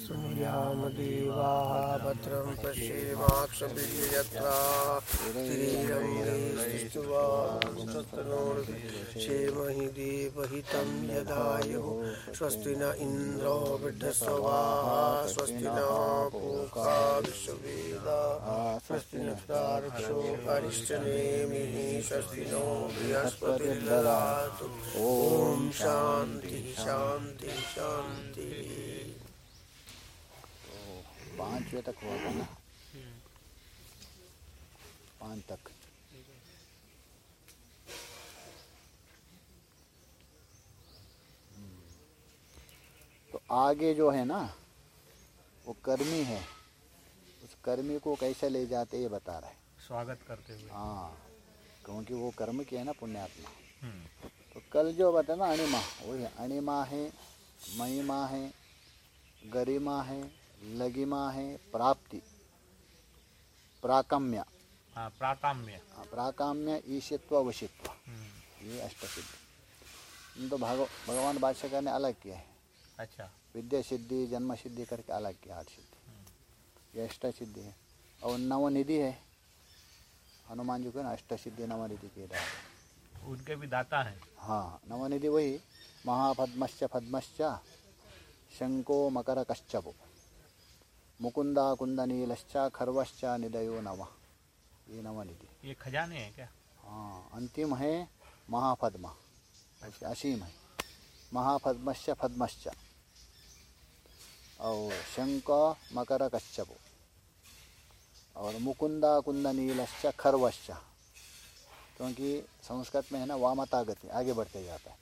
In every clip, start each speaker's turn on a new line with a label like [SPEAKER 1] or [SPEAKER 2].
[SPEAKER 1] शृणुयाम देवाः भद्रं पश्येमाक्षभिर्यत्रा क्षेमहि देवहितं यदायुः स्वस्ति न इन्द्रो वृद्धस्वाहा स्वस्ति न पूका स्वस्ति न तार्क्षो अरिष्टनेमिः स्वस्ति नो बृहस्पतिर्ददातु ॐ शान्ति शान्ति शान्ति।
[SPEAKER 2] पांचवे तक हुआ था ना। पाँच तक। तो आगे जो है ना वो कर्मी है। उस कर्मी को कैसे ले जाते ये बता रहा है।
[SPEAKER 3] स्वागत करते हुए।
[SPEAKER 2] हाँ क्योंकि वो कर्म किया है ना पुण्यात्मा।
[SPEAKER 3] हम्म,
[SPEAKER 2] तो कल जो बताया ना अणिमा वही अणिमा है महिमा है गरिमा है लगिमा है प्राप्ति। प्राकम्य।
[SPEAKER 3] हाँ प्राकाम्य।
[SPEAKER 2] हाँ, प्राकाम्य ईशित्व वशित्व
[SPEAKER 3] हम्म,
[SPEAKER 2] ये अष्टसिद्धि। इन तो भागव भगवान बादशाह ने अलग किया है।
[SPEAKER 3] अच्छा।
[SPEAKER 2] विद्या सिद्धि जन्म सिद्धि करके अलग किया आठ सिद्धि। ये अष्ट सिद्धि है। और नवनिधि है। हनुमान जी को ना अष्ट सिद्धि नवनिधि के रहा
[SPEAKER 3] उनके भी दाता हैं।
[SPEAKER 2] हाँ नवनिधि वही महापद्मश्च पद्मश्च शंको मकर कश्चपो मुकुंदा कुंदनीलश्च खर्वश्च निदयो नव ये नवनिधि
[SPEAKER 3] ये खजाने हैं क्या?
[SPEAKER 2] हाँ अंतिम है महापद्म। असीम है। महापद्मश्च पद्मश्च। और शंक मकर कश्यपो। और मुकुंदा कुंदनीलश्च खरवश्च। क्योंकि संस्कृत में है ना वामता गति आगे बढ़ते जाता है।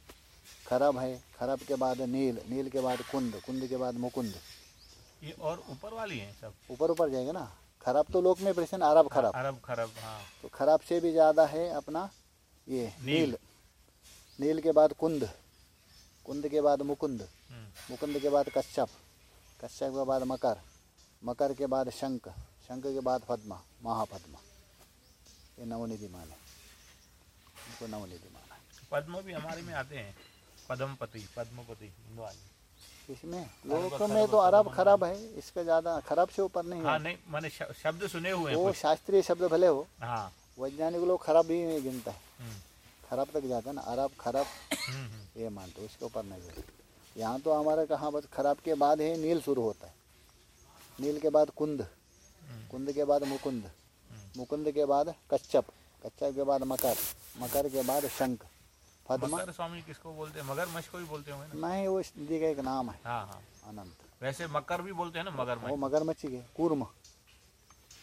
[SPEAKER 2] खरब है खरब के बाद नील नील के बाद कुंद कुंद के बाद मुकुंद।
[SPEAKER 3] ये और ऊपर वाली हैं सब।
[SPEAKER 2] ऊपर ऊपर जाएगा ना? खराब तो लोक में प्रश्न अरब खराब।
[SPEAKER 3] अरब खरब हाँ।
[SPEAKER 2] तो खराब से भी ज़्यादा है अपना ये
[SPEAKER 3] नील।
[SPEAKER 2] नील। के बाद कुंद। कुंद के बाद मुकुंद।
[SPEAKER 3] हम्म,
[SPEAKER 2] मुकुंद के बाद कश्यप। कश्यप के बाद मकर। मकर के बाद शंख। शंख के बाद पद्मा। महापद्मा। ये नवनिधि मान है। इनको नवनिधि माना है।
[SPEAKER 3] पद्म भी हमारे में आते हैं। पद्मपति पद्मपति हिंदवानी
[SPEAKER 2] इसमें?
[SPEAKER 3] खरब,
[SPEAKER 2] लोक में तो अरब
[SPEAKER 3] खराब
[SPEAKER 2] है। इसका ज़्यादा खराब से ऊपर नहीं
[SPEAKER 3] हाँ
[SPEAKER 2] है।
[SPEAKER 3] नहीं मैंने शब्द सुने हुए
[SPEAKER 2] वो शास्त्रीय शब्द भले हो
[SPEAKER 3] हाँ।
[SPEAKER 2] वैज्ञानिक लोग खराब भी नहीं गिनता है।
[SPEAKER 3] हम्म,
[SPEAKER 2] खराब तक जाता है ना अरब खराब।
[SPEAKER 3] हम्म, हम्म,
[SPEAKER 2] ये मानते हो, इसके ऊपर नहीं जाते यहाँ तो हमारे कहाँ बस खराब के बाद ही नील शुरू होता है। नील के बाद कुंद कुंद के बाद मुकुंद मुकुंद के बाद कच्चप कच्चप के बाद मकर मकर के बाद शंख।
[SPEAKER 3] मकर स्वामी किसको बोलते हैं? मगरमच्छ को भी बोलते होंगे ना?
[SPEAKER 2] नहीं वो इस नदी का एक नाम है।
[SPEAKER 3] हाँ हाँ।
[SPEAKER 2] अनंत।
[SPEAKER 3] वैसे मकर भी बोलते हैं ना
[SPEAKER 2] वो
[SPEAKER 3] मगरमच्छ
[SPEAKER 2] मगरमच्छी के कूर्म।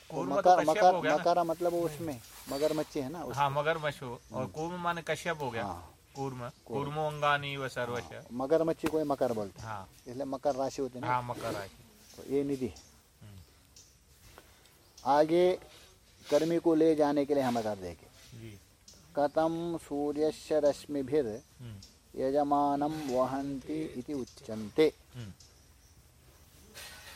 [SPEAKER 2] मकर मकर
[SPEAKER 3] हो
[SPEAKER 2] मकरा मतलब उसमें मगरमच्छी है ना
[SPEAKER 3] हाँ मगरमच्छ हो। और कूर्म माने कश्यप हो गया।
[SPEAKER 2] हाँ।
[SPEAKER 3] कूर्म। कूर्मो। अंगानी व सर्वश।
[SPEAKER 2] मगरमच्छी को ही मकर बोलते
[SPEAKER 3] हाँ।
[SPEAKER 2] हैं। इसलिए मकर राशि होती है ना।
[SPEAKER 3] हाँ मकर राशि।
[SPEAKER 2] तो ये निधि
[SPEAKER 3] हम्म,
[SPEAKER 2] आगे कर्मी को ले जाने के लिए हम बता देंगे।
[SPEAKER 3] जी
[SPEAKER 2] कथम सूर्यस्य रश्मिभिर
[SPEAKER 3] हम्म,
[SPEAKER 2] यजमानं वहन्ति इति उच्यन्ते।
[SPEAKER 3] हम्म,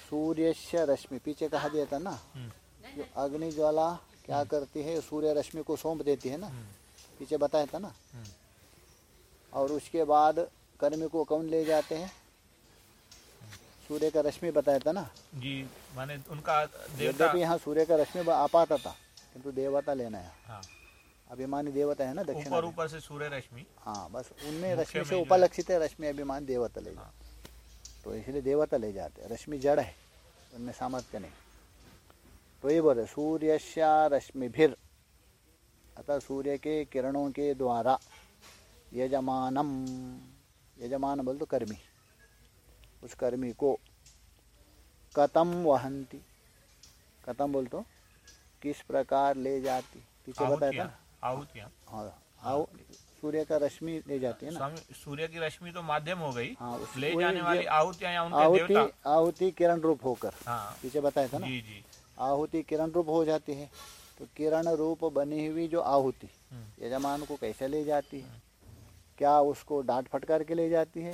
[SPEAKER 2] सूर्यस्य रश्मि पीछे कहा दिया था ना?
[SPEAKER 3] हम्म,
[SPEAKER 2] जो अग्नि ज्वाला क्या करती है सूर्य रश्मि को सौंप देती है ना? पीछे बताया था ना? और उसके बाद कर्मी को कौन ले जाते हैं? सूर्य का रश्मि बताया था ना?
[SPEAKER 3] जी माने उनका देवता
[SPEAKER 2] यद्यपि यहाँ सूर्य का रश्मि आपाता था किंतु देवता लेना है
[SPEAKER 3] हाँ।
[SPEAKER 2] अभिमानी देवता है ना दक्षिण
[SPEAKER 3] ऊपर ऊपर से सूर्य रश्मि।
[SPEAKER 2] हाँ बस उनमें रश्मि से उपलक्षित है रश्मि अभिमान देवता ले। जाते तो इसलिए देवता ले जाते हैं। रश्मि जड़ है उनमें सामर्थ्य नहीं। तो ये बोले सूर्यश्या रश्मिभिर अतः सूर्य के किरणों के द्वारा यजमानम यजमान बोल तो कर्मी। उस कर्मी को कतम वहंती? कतम बोल तो? किस प्रकार ले जाती? पीछे बताया था
[SPEAKER 3] आहुतियाँ
[SPEAKER 2] हाँ सूर्य का रश्मि ले जाती है ना?
[SPEAKER 3] सूर्य की रश्मि तो माध्यम हो गई।
[SPEAKER 2] हाँ,
[SPEAKER 3] ले जाने वाली आहुतियाँ
[SPEAKER 2] आहुति आहुति किरण रूप होकर।
[SPEAKER 3] हाँ।
[SPEAKER 2] पीछे बताया था ना?
[SPEAKER 3] जी जी।
[SPEAKER 2] आहुति किरण रूप हो जाती है। तो किरण रूप बनी हुई जो आहुति
[SPEAKER 3] हम्म,
[SPEAKER 2] यजमान को कैसे ले जाती है? क्या उसको डांट फटकार के ले जाती है?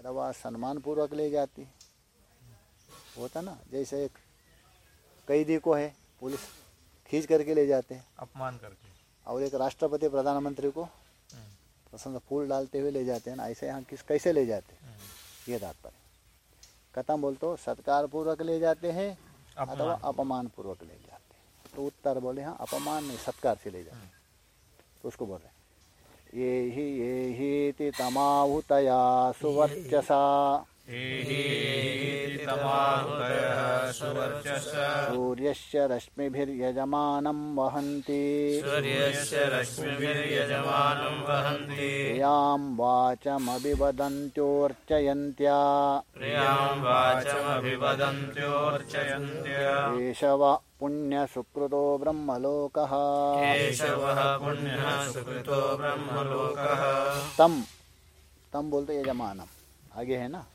[SPEAKER 2] अथवा सम्मान पूर्वक ले जाती है? होता ना जैसे एक कैदी को है पुलिस खींच करके ले जाते हैं।
[SPEAKER 3] अपमान करके।
[SPEAKER 2] और एक राष्ट्रपति प्रधानमंत्री को प्रसन्न फूल डालते हुए ले जाते हैं ना ऐसे यहाँ किस कैसे ले जाते हैं? ये तात्पर्य कथम बोल तो सत्कार पूर्वक ले जाते हैं अथवा
[SPEAKER 3] अपमान
[SPEAKER 2] पूर्वक ले जाते हैं। तो उत्तर बोले हाँ अपमान नहीं सत्कार से ले जाते तो उसको बोल रहे हैं ये ही ये ही तमाहुतयः सुवर्चसा सूर्यस्य रश्मिभिर्यजमानं वहन्ति।
[SPEAKER 3] सूर्यस्य रश्मिभिर्यजमानं वहन्ति।
[SPEAKER 2] यां वाचमभिवदन्त्योर्चयन्त्या
[SPEAKER 3] प्रियाँ वाचमभिवदन्त्योर्चयन्त्य
[SPEAKER 2] एष वा पुण्यसुकृतो ब्रह्मलोकः।
[SPEAKER 3] केशवः पुण्यः सुकृतो ब्रह्मलोकः।
[SPEAKER 2] तम तम बोलते यजमानम। आगे है ना?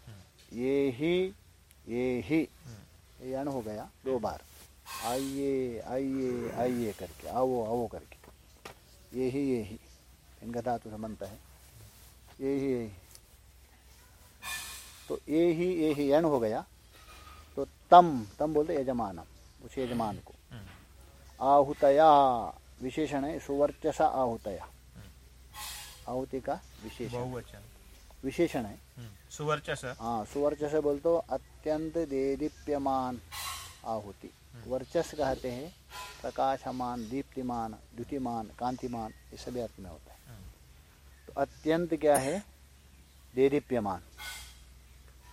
[SPEAKER 2] ये ही ये ही। ये अण हो गया दो बार। आइए आइए आइए करके आओ आओ करके। ये ही ये ही। इनका धातु से है। ये ही ये ही। तो ये ही ये ही अण हो गया। तो तम तम बोलते यजमानम उस यजमान को। आहुतया विशेषण है सुवर्चसा आहुतया। आहुति का विशेषण। विशेषण है।
[SPEAKER 3] हम्म, सुवर्चस।
[SPEAKER 2] हाँ सुवर्चस बोल तो अत्यंत देदीप्यमान आहुति। वर्चस कहते हैं प्रकाशमान दीप्तिमान द्युतिमान कांतिमान ये सभी अर्थ में होता है। तो अत्यंत क्या है? देदीप्यमान।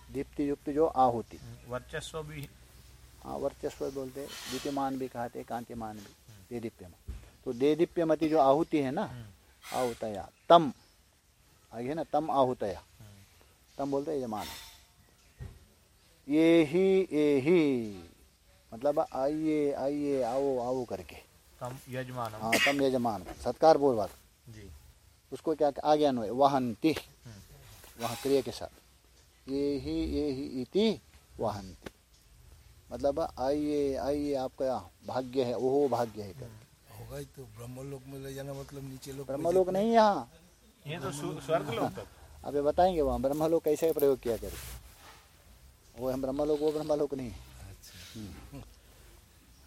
[SPEAKER 2] दीप्ति युक्त जो आहुति।
[SPEAKER 3] वर्चस्व भी
[SPEAKER 2] हाँ। वर्चस्व बोलते हैं द्युतिमान भी कहते हैं कांतिमान भी देदीप्यमान तो देदीप्यमती जो आहुति है ना आहुतया तम। आगे है ना तम आहुतया। तम बोलते हैं यजमान ये ही ये ही मतलब आइए आइए आओ आओ करके।
[SPEAKER 3] तम यजमानम
[SPEAKER 2] हाँ तम यजमान। सत्कार पूर्वक
[SPEAKER 3] जी।
[SPEAKER 2] उसको क्या आगे अन्वय वहंती। वहाँ क्रिया के साथ। ये ही ये ही इति वहंती। मतलब आइए आइए आपका भाग्य है ओहो भाग्य है करके।
[SPEAKER 1] होगा ही तो। ब्रह्मलोक में ले जाना मतलब नीचे लोग
[SPEAKER 2] ब्रह्मलोक नहीं यहाँ।
[SPEAKER 3] ये तो स्वर्ग लोक तक।
[SPEAKER 2] अब ये बताएँगे वहाँ ब्रह्म ब्रह्मलोक कैसे प्रयोग किया करके वो हम ब्रह्म ब्रह्मलोक वो ब्रह्मलोक नहीं। हम्म।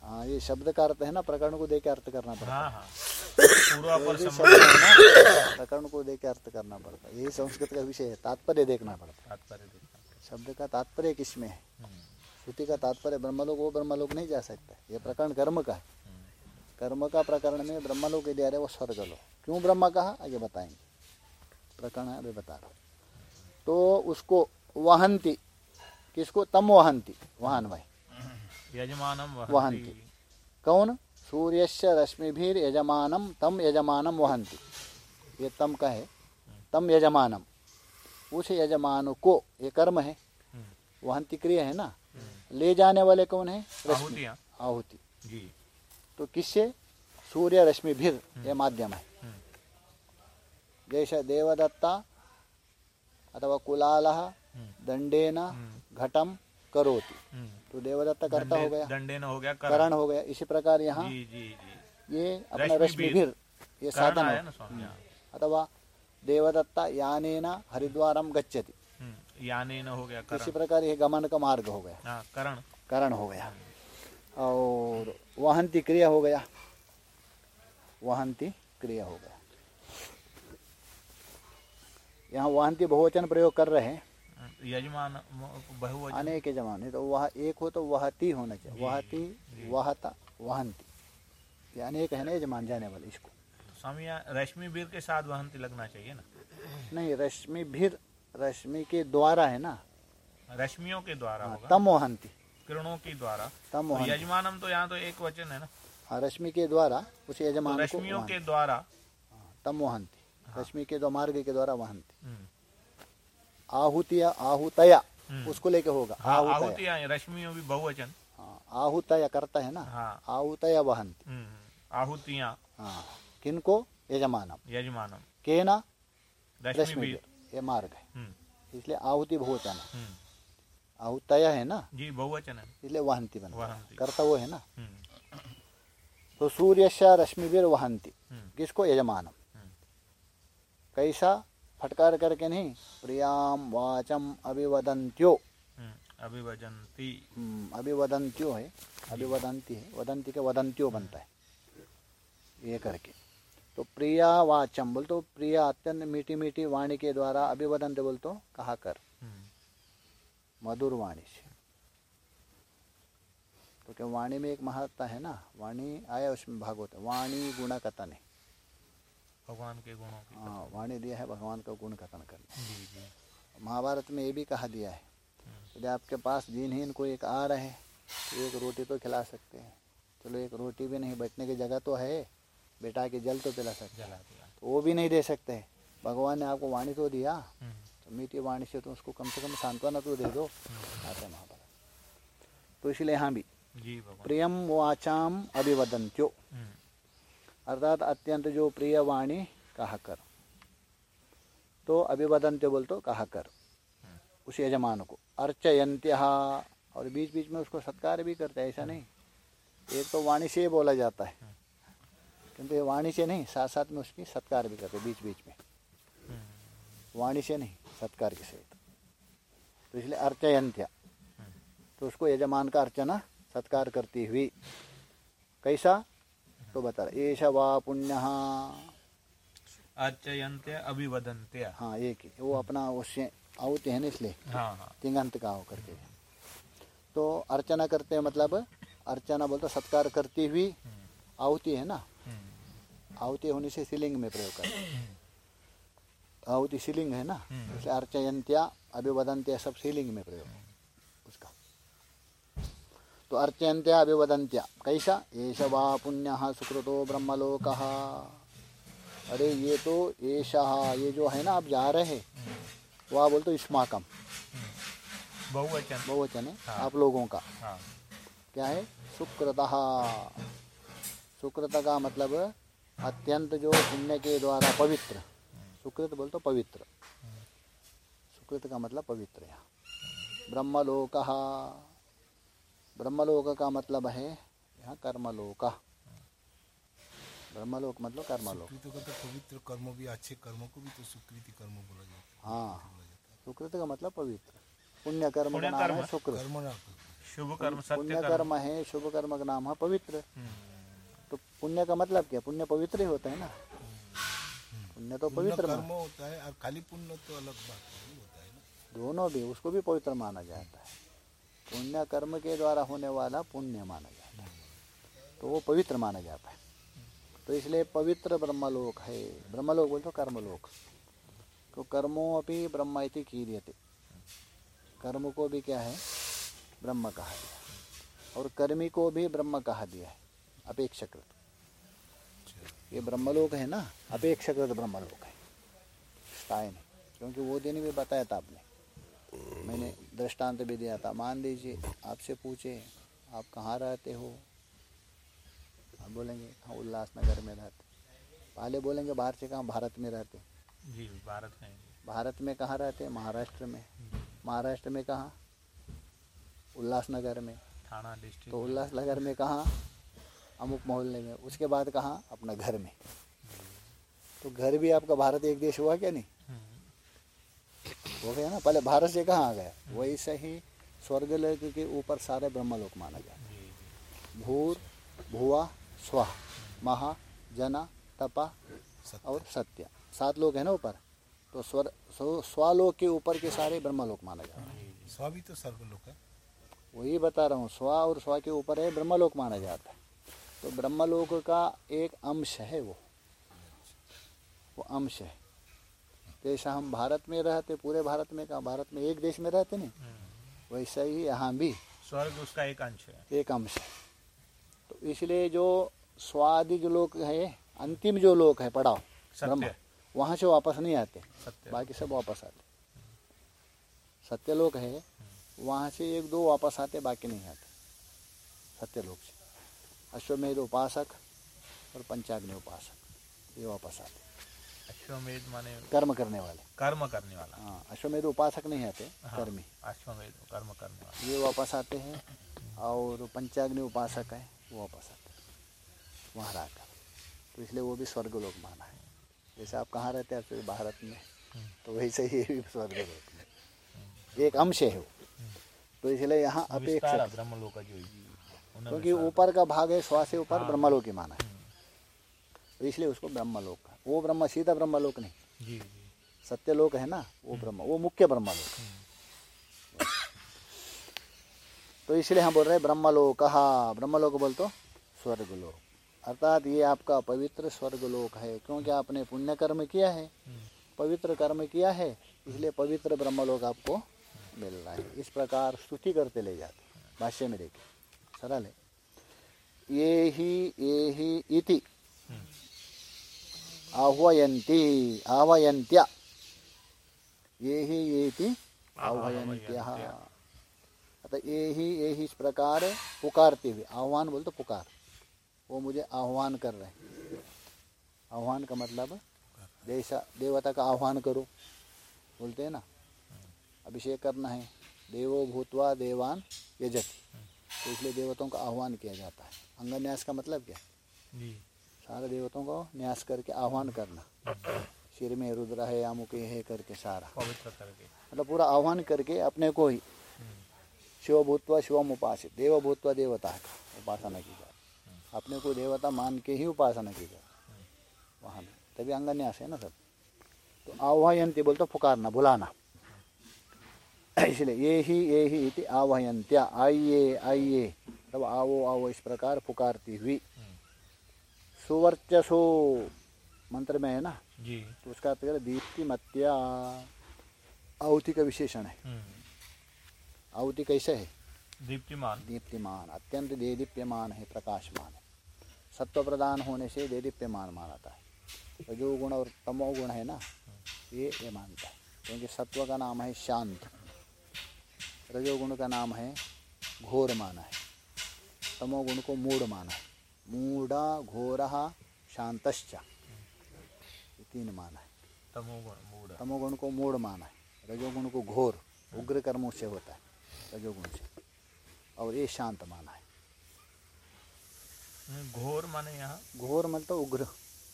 [SPEAKER 2] हाँ ये शब्द का अर्थ है ना प्रकरण को दे के अर्थ करना पड़ता है।
[SPEAKER 3] हाँ हाँ।
[SPEAKER 2] है ना। प्रकरण को दे के अर्थ करना पड़ता है। यही संस्कृत का विषय है तात्पर्य देखना पड़ता है। शब्द का तात्पर्य किसमें है?
[SPEAKER 3] हम्म,
[SPEAKER 2] श्रुति का तात्पर्य ब्रह्मलोक वो ब्रह्मलोक नहीं जा सकता। ये प्रकरण कर्म का है।
[SPEAKER 3] हम्म।
[SPEAKER 2] कर्म का प्रकरण में ब्रह्मलोक दे रहे वो स्वर्ग लोक क्यों ब्रह्म कहा? आगे बताएँगे। प्रकरण है अभी बता रहा हूँ। तो उसको वहंती किसको? तम वहंती वहन भाई
[SPEAKER 3] यजमानम
[SPEAKER 2] वहन्ति।
[SPEAKER 3] वहन्ति
[SPEAKER 2] कौन? सूर्यस्य रश्मिभिर यजमानम तम यजमानम वहंती। ये तम का है। तम यजमानम। उस यजमान को ये कर्म है। वहंती क्रिया है ना? ले जाने वाले कौन है? रश्मि। आहुति।
[SPEAKER 3] जी।
[SPEAKER 2] तो किससे? सूर्य रश्मि भिर ये माध्यम है। जैसे देवदत्ता अथवा कुलाल
[SPEAKER 3] हम्म,
[SPEAKER 2] दंडेन घटम करोति।
[SPEAKER 3] हम्म।
[SPEAKER 2] तो देवदत्ता करता हो गया।
[SPEAKER 3] दंडे न हो गया
[SPEAKER 2] करण। हो गया। इसी प्रकार यहाँ ये अपना
[SPEAKER 3] रश्मि
[SPEAKER 2] रश्मि
[SPEAKER 3] भिर।
[SPEAKER 2] भिर ये साधन हो। अथवा देवदत्ता यानेन हरिद्वारम गच्छति।
[SPEAKER 3] हम्म, याने न हो गया
[SPEAKER 2] इसी प्रकार ये गमन का मार्ग हो गया।
[SPEAKER 3] हाँ करण।
[SPEAKER 2] करण हो गया। और वहंती क्रिया हो गया। वहंती क्रिया हो गया। यहाँ वहंती बहुवचन प्रयोग कर रहे हैं।
[SPEAKER 3] यजमान बहुवचन।
[SPEAKER 2] अनेक जमाने तो वह एक हो तो वहती होना चाहिए। वहती वहता वहंती। ये अनेक है ना यजमान जाने वाले इसको।
[SPEAKER 3] स्वामी रश्मि भीर के साथ वहंती लगना चाहिए ना?
[SPEAKER 2] नहीं रश्मि भीर रश्मि के द्वारा है ना?
[SPEAKER 3] रश्मियों के द्वारा
[SPEAKER 2] हाँ,
[SPEAKER 3] होगा।
[SPEAKER 2] तम वहंती।
[SPEAKER 3] किरणों के द्वारा।
[SPEAKER 2] तम
[SPEAKER 3] तो
[SPEAKER 2] वहंती।
[SPEAKER 3] यजमानम तो यहाँ तो एक वचन है ना?
[SPEAKER 2] हाँ, रश्मि के द्वारा उस
[SPEAKER 3] तो
[SPEAKER 2] यजमान
[SPEAKER 3] रश्मियों के द्वारा।
[SPEAKER 2] हाँ, तम वहंती। रश्मि के दो मार्ग के द्वारा वहंती
[SPEAKER 3] हम्म,
[SPEAKER 2] आहुतिया आहूतया
[SPEAKER 3] हम्म।
[SPEAKER 2] उसको लेके होगा।
[SPEAKER 3] हाँ रश्मियों भी बहुवचन।
[SPEAKER 2] आहुतया करता है ना?
[SPEAKER 3] हाँ।
[SPEAKER 2] आहूतया वहंती
[SPEAKER 3] हम्म, आहुतियाँ।
[SPEAKER 2] हाँ। किनको? यजमानम।
[SPEAKER 3] यजमानम।
[SPEAKER 2] केना?
[SPEAKER 3] रश्मि
[SPEAKER 2] रश्मि ये मार्ग है। इसलिए आहुति बहुवचन है। आहुतया है ना?
[SPEAKER 3] जी बहुवचन है।
[SPEAKER 2] इसलिए वहंती बन। करता वो है ना? तो सूर्यशा रश्मिवीर वहंती किसको? यजमानम। कैसा? फटकार करके नहीं प्रियाम वाचम अभिवदंत्यो
[SPEAKER 3] हम्म, अभिवजंती
[SPEAKER 2] हम्म, अभिवदंत्यो है अभिवदंती है। वदंती के वदंत्यो बनता है। ये करके। तो प्रिया वाचम बोल तो प्रिया अत्यंत मीठी मीठी वाणी के द्वारा अभिवदंत बोल तो कहा कर?
[SPEAKER 3] हम्म,
[SPEAKER 2] मधुर वाणी से। तो क्या वाणी में एक महत्ता है ना? वाणी आया उसमें भागवत। वाणी गुणा कथन है।
[SPEAKER 3] भगवान के गुणों की
[SPEAKER 2] हाँ वाणी दिया है भगवान का गुण कथन करना।
[SPEAKER 3] जी जी।
[SPEAKER 2] महाभारत में ये भी कहा दिया है यदि आपके पास दिनहीन कोई एक आ रहे तो एक रोटी तो खिला सकते हैं। चलो एक रोटी भी नहीं बैठने की जगह तो है बेटा के जल तो पिला सकते हैं। तो वो भी नहीं दे सकते। भगवान ने आपको वाणी तो दिया
[SPEAKER 3] हम्म,
[SPEAKER 2] तो मीठी वाणी से तो उसको कम से कम सांत्वना तो दे दो। आता महाभारत। तो इसलिए यहाँ भी प्रियम वाचाम अभिवदंत्यो
[SPEAKER 3] हम्म,
[SPEAKER 2] अर्थात अत्यंत जो प्रिय वाणी कहा कर। तो अभिवदंत्य बोल तो कहा कर। उस यजमान को। अर्चयंत्य और बीच बीच में उसको सत्कार भी करते हैं, ऐसा नहीं। एक तो वाणी से बोला जाता है। किंतु ये वाणी से नहीं साथ साथ में उसकी सत्कार भी करते बीच बीच में। वाणी से नहीं, सत्कार के सहित। तो इसलिए अर्चयंत्य तो उसको यजमान का अर्चना, सत्कार करती हुई। कैसा? तो बता रहा ऐसा वा पुण्य।
[SPEAKER 3] अर्चयन्त्य अभिवदन्त्य
[SPEAKER 2] हाँ एक ही। वो अपना उससे आहुति है ना इसलिए।
[SPEAKER 3] हाँ हाँ।
[SPEAKER 2] तिंगंत का होकर के। तो अर्चना करते हैं मतलब अर्चना बोलते सत्कार करती हुई आहुति है ना? आहुति होने से शिलिंग में प्रयोग करते हैं। आहुति शिलिंग है ना?
[SPEAKER 3] हम्म।
[SPEAKER 2] इसलिए अर्चयंत्या अभिवदंत्या सब शिलिंग में प्रयोग। उसका। तो अर्चयंत्या अभिवदंत्या कैसा एष वा पुण्य सुकृतो ब्रह्मलोक। अरे ये तो ऐसा ये जो है ना आप जा रहे हैं वह बोल तो इस्माकम।
[SPEAKER 3] बहुवचन।
[SPEAKER 2] बहुवचन है
[SPEAKER 3] हाँ।
[SPEAKER 2] आप लोगों का।
[SPEAKER 3] हाँ।
[SPEAKER 2] क्या है? सुकृत। सुकृत का मतलब अत्यंत जो पुण्य के द्वारा पवित्र। सुकृत बोल तो पवित्र। सुकृत का मतलब पवित्र ब्रह्मलोक। ब्रह्मलोक का मतलब है यहाँ कर्मलोक। ब्रह्मलोक मतलब कर्मलोक।
[SPEAKER 1] का तो पवित्र कर्म भी अच्छे कर्मों को भी तो सुकृति कर्म बोला जाता
[SPEAKER 2] है।
[SPEAKER 1] हाँ
[SPEAKER 2] सुकृत का मतलब पवित्र। पुण्य कर्म का नाम है सुकृत
[SPEAKER 3] शुभ कर्म
[SPEAKER 2] पुण्य
[SPEAKER 3] कर्म।
[SPEAKER 2] है शुभ कर्म का नाम है पवित्र। तो पुण्य का मतलब क्या? पुण्य पवित्र ही होता है ना? पुण्य तो पवित्र
[SPEAKER 1] कर्म होता है और खाली पुण्य तो अलग बात होता है
[SPEAKER 2] दोनों भी उसको भी पवित्र माना जाता है। पुण्य कर्म के द्वारा होने वाला पुण्य माना जाता है। तो वो पवित्र माना जाता है। तो इसलिए पवित्र ब्रह्मलोक है। ब्रह्मलोक बोलते कर्मलोक। तो कर्मों अपनी ब्रह्म इति कीर्यते। कर्म को भी क्या है? ब्रह्म कहा दिया और कर्मी को भी ब्रह्म कहा दिया है। अपेक्षाकृत। ये ब्रह्मलोक है ना? अपेक्षाकृत ब्रह्मलोक है। क्योंकि वो दिन भी बताया था आपने। मैंने दृष्टांत भी दिया था। मान लीजिए आपसे पूछे आप कहाँ रहते हो? आप बोलेंगे हाँ उल्लासनगर में रहते। पहले बोलेंगे बाहर से कहाँ? भारत में रहते।
[SPEAKER 3] जी भारत में।
[SPEAKER 2] भारत में कहाँ रहते? महाराष्ट्र में। महाराष्ट्र में कहाँ? उल्लासनगर में।
[SPEAKER 3] थाना डिस्ट्रिक्ट।
[SPEAKER 2] तो उल्लासनगर में कहाँ? अमुक मोहल्ले में। उसके बाद कहाँ? अपना घर में। तो घर भी आपका भारत एक देश हुआ क्या नहीं?
[SPEAKER 3] हम्म,
[SPEAKER 2] हो गया ना पहले भारत से कहाँ आ गया? वैसे ही स्वर्गलोक के ऊपर सारे ब्रह्मलोक माना जाता है भूर भुआ स्वा महा जना तपा और सत्य। सात लोग हैं ना ऊपर? तो स्वर स्वालोक के ऊपर के सारे ब्रह्मलोक माना जाता है
[SPEAKER 1] स्व भी तो स्वर्गलोक है।
[SPEAKER 2] वही बता रहा हूँ स्वा और स्वा के ऊपर है ब्रह्मलोक माना जाता है। तो ब्रह्मलोक का एक अंश है वो। वो अंश है। जैसा हम भारत में रहते पूरे भारत में कहा भारत में एक देश में रहते नहीं।
[SPEAKER 3] हम्म,
[SPEAKER 2] वैसा ही यहाँ भी।
[SPEAKER 3] स्वर्ग उसका एक अंश है।
[SPEAKER 2] एक अंश है। तो इसलिए जो स्वादि जो लोग है अंतिम जो लोग है पड़ाव ब्रह्म वहाँ से वापस नहीं आते। बाकी सब वापस आते। सत्य लोग है वहाँ से एक दो वापस आते बाकी नहीं आते। सत्य लोग से। अश्वमेध उपासक और पंचाग्नि उपासक ये वापस आते।
[SPEAKER 3] अश्वमेध माने
[SPEAKER 2] कर्म करने वाले।
[SPEAKER 3] कर्म करने वाला।
[SPEAKER 2] हाँ अश्वमेध उपासक नहीं आते
[SPEAKER 3] हाँ,
[SPEAKER 2] कर्मी।
[SPEAKER 3] अश्वमेध कर्म करने वाला।
[SPEAKER 2] ये वापस आते हैं और पंचाग्नि उपासक है वो वापस आते हैं। वहाँ रहकर तो इसलिए वो भी स्वर्गलोक माना है। जैसे आप कहाँ रहते हैं फिर भारत में। तो वैसे ही ये भी स्वर्गलोक में। एक अंश है वो। तो इसलिए यहाँ अपेक्षा
[SPEAKER 3] ब्रह्मलोक जो
[SPEAKER 2] क्योंकि ऊपर का भाग है श्वास ऊपर
[SPEAKER 3] हाँ।
[SPEAKER 2] ब्रह्मलोक ही माना है। तो इसलिए उसको ब्रह्मलोक का वो ब्रह्म सीधा ब्रह्म लोक नहीं।
[SPEAKER 3] जी जी।
[SPEAKER 2] सत्यलोक है ना वो ब्रह्म वो मुख्य ब्रह्मलोक। तो इसलिए हम बोल रहे हैं ब्रह्मलोक। ब्रह्मलोक बोल तो स्वर्गलोक। अर्थात ये आपका पवित्र स्वर्गलोक है क्योंकि आपने पुण्य कर्म किया है। पवित्र कर्म किया है इसलिए पवित्र ब्रह्मलोक आपको मिल रहा है। इस प्रकार स्तुति करते ले जाते भाष्य में देखिए। सरल है। ये ही ये ही इति। आह्वयन्ति आह्वयन्त्य। ये ही ये इति आह्वयन्त्यः। अतः ये ही ये ही इस प्रकार पुकारते हुए। आह्वान बोल तो पुकार। वो मुझे आह्वान कर रहे हैं। आह्वान का मतलब जैसा देवता का आह्वान करो। बोलते हैं ना? अभिषेक करना है। देवो भूतवा देवान यजति। तो इसलिए देवताओं का आह्वान किया जाता है। अंगन्यास का मतलब क्या?
[SPEAKER 3] जी।
[SPEAKER 2] सारे देवताओं को न्यास करके आह्वान करना। सिर में रुद्र है अमुक है करके सारा।
[SPEAKER 3] पवित्र करके।
[SPEAKER 2] मतलब पूरा आह्वान करके अपने को ही। शिव भूतवा शिवम उपासित। देव भूतवा देवता का उपासना की जाए। अपने को देवता मान के ही उपासना की जाए। वहाँ में। तभी अंगन्यास है ना सब। तो आह्वयंती बोलते पुकारना बुलाना। इसलिए ये ही ये ही इति आह्वयंत्या। आइए आइए तब आओ आओ इस प्रकार पुकारती हुई। सुवर्चसो। मंत्र में है ना?
[SPEAKER 3] जी।
[SPEAKER 2] तो उसका अर्थ है दीप्तिमत्या आहुति का विशेषण है।
[SPEAKER 3] हम्म,
[SPEAKER 2] आहुति कैसे है?
[SPEAKER 3] दीप्तिमान।
[SPEAKER 2] दीप्तिमान। अत्यंत देदीप्यमान है प्रकाशमान है। सत्व प्रदान होने से देदीप्यमान मानाता है। रजोगुण और तमोगुण है ना ये ये मानता है। क्योंकि सत्व का नाम है शांत। रजोगुण का नाम है घोर माना है। तमोगुण को मूड माना है। मूढ़ा घोर शांतश्च तीन माना है।
[SPEAKER 3] तमोगुण मूड
[SPEAKER 2] तमोगुण को मूड माना है। रजोगुण को घोर उग्र कर्मों से होता है। रजोगुण से। और ये शांत माना है।
[SPEAKER 3] घोर माने यहाँ।
[SPEAKER 2] घोर मतलब उग्र।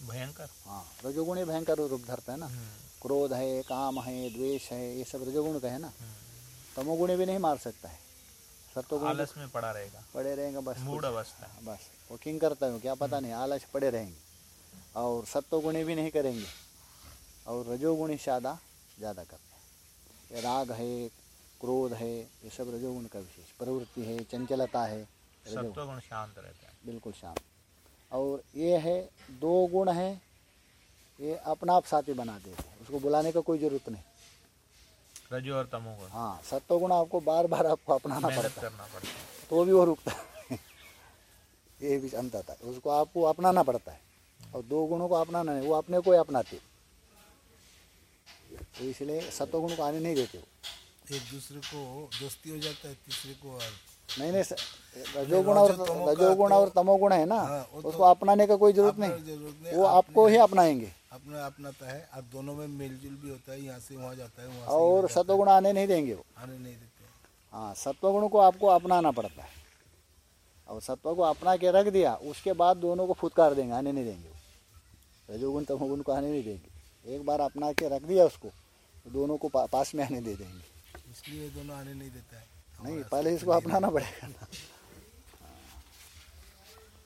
[SPEAKER 3] भयंकर।
[SPEAKER 2] हाँ रजोगुण ही भयंकर रूप धरता है ना।
[SPEAKER 3] हम्म,
[SPEAKER 2] क्रोध है काम है द्वेष है ये सब रजोगुण का है ना।
[SPEAKER 3] हम्म,
[SPEAKER 2] तमोगुण भी नहीं मार सकता है। सत्वगुण तो
[SPEAKER 3] आलस में पड़ा रहेगा।
[SPEAKER 2] पड़े रहेगा बस।
[SPEAKER 3] मूड अवस्था।
[SPEAKER 2] बस। वो किंग करता हूँ क्या पता नहीं आलस पड़े रहेंगे। और सत्वगुणी भी नहीं करेंगे। और रजोगुणी ज़्यादा ज़्यादा करते हैं। ये राग है क्रोध है ये सब रजोगुण का विशेष। प्रवृत्ति है चंचलता है
[SPEAKER 3] सत्वगुण शांत रहता है।
[SPEAKER 2] बिल्कुल शांत। और ये है दो गुण है ये अपना आप साथी बना देते हैं। उसको बुलाने का कोई ज़रूरत नहीं।
[SPEAKER 3] रजो और तमोगुण
[SPEAKER 2] हाँ सत्वगुण आपको बार बार आपको अपनाना पड़ता है। तो भी वो रुकता है। ये भी अंतर है। उसको आपको अपनाना पड़ता है। और दो गुणों को अपनाना नहीं वो अपने को ही अपनाते तो इसलिए सत्वगुण को आने नहीं देते वो।
[SPEAKER 1] एक दूसरे को दोस्ती हो जाता है तीसरे को और
[SPEAKER 2] नहीं नहीं रजोगुण और रजोगुण
[SPEAKER 1] तो-
[SPEAKER 2] और तमोगुण है ना
[SPEAKER 1] हाँ, तो-
[SPEAKER 2] उसको अपनाने का कोई ज़रूरत नहीं। वो आपको ही अपनाएँगे।
[SPEAKER 1] अपना अपनाता है। और दोनों में मेलजुल भी होता है यहाँ से वहाँ जाता है
[SPEAKER 2] और
[SPEAKER 1] जाता
[SPEAKER 2] आने नहीं देंगे वो।
[SPEAKER 1] आने नहीं देते।
[SPEAKER 2] हाँ सत्वगुण को आपको अपनाना पड़ता है। और सत्व को अपना के रख दिया उसके बाद दोनों को फुटकार देंगे आने नहीं देंगे वो। रजोगुण तमोगुण को आने नहीं देंगे। एक बार अपना के रख दिया उसको तो दोनों को पा, पास में आने दे देंगे।
[SPEAKER 1] इसलिए दोनों आने नहीं देता है।
[SPEAKER 2] नहीं पहले इसको अपनाना पड़ेगा ना।